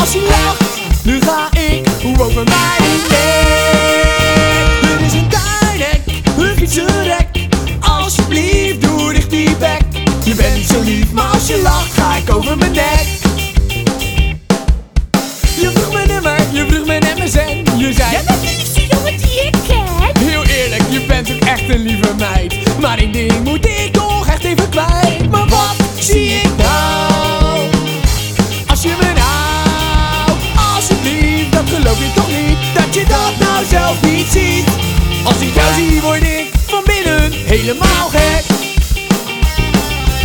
Als je lacht, nu ga ik over mijn nek. Er is een direct, een fietsenrek. Alsjeblieft, doe dicht die bek. Je bent zo lief, maar als je lacht, ga ik over mijn nek. Helemaal gek.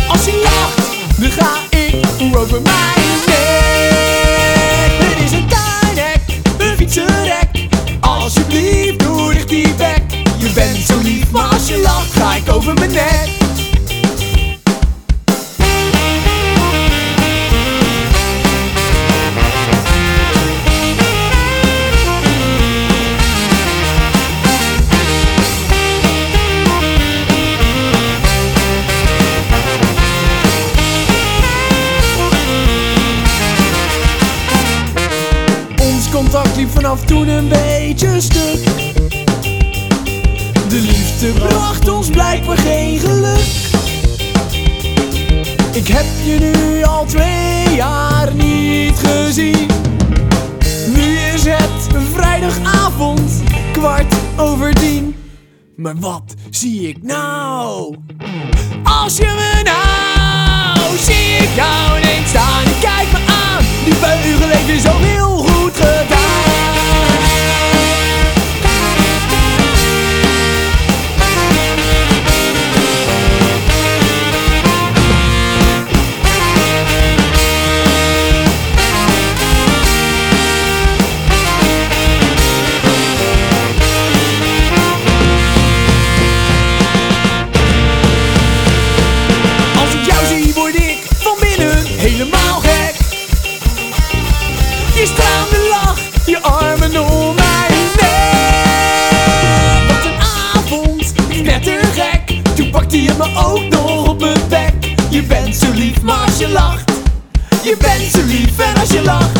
Als je lacht, dan ga ik over mijn nek Er is een tuinhek, een fietsenrek Alsjeblieft, doe dicht die bek. Je bent zo lief, maar als je lacht, ga ik over mijn nek contact liep vanaf toen een beetje stuk. De liefde bracht ons blijkbaar geen geluk. Ik heb je nu al twee jaar niet gezien. Nu is het vrijdagavond, kwart over tien. Maar wat zie ik nou? Als je me nou, zie ik jou ineens staan. Om mijn nek Wat een avond, knettergek Toen pakte je me ook nog op mijn bek. Je bent zo lief, maar als je lacht. Je bent zo lief en als je lacht.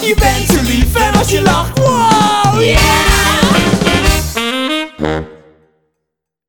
Je bent zo lief en als je lacht. Wow, yeah!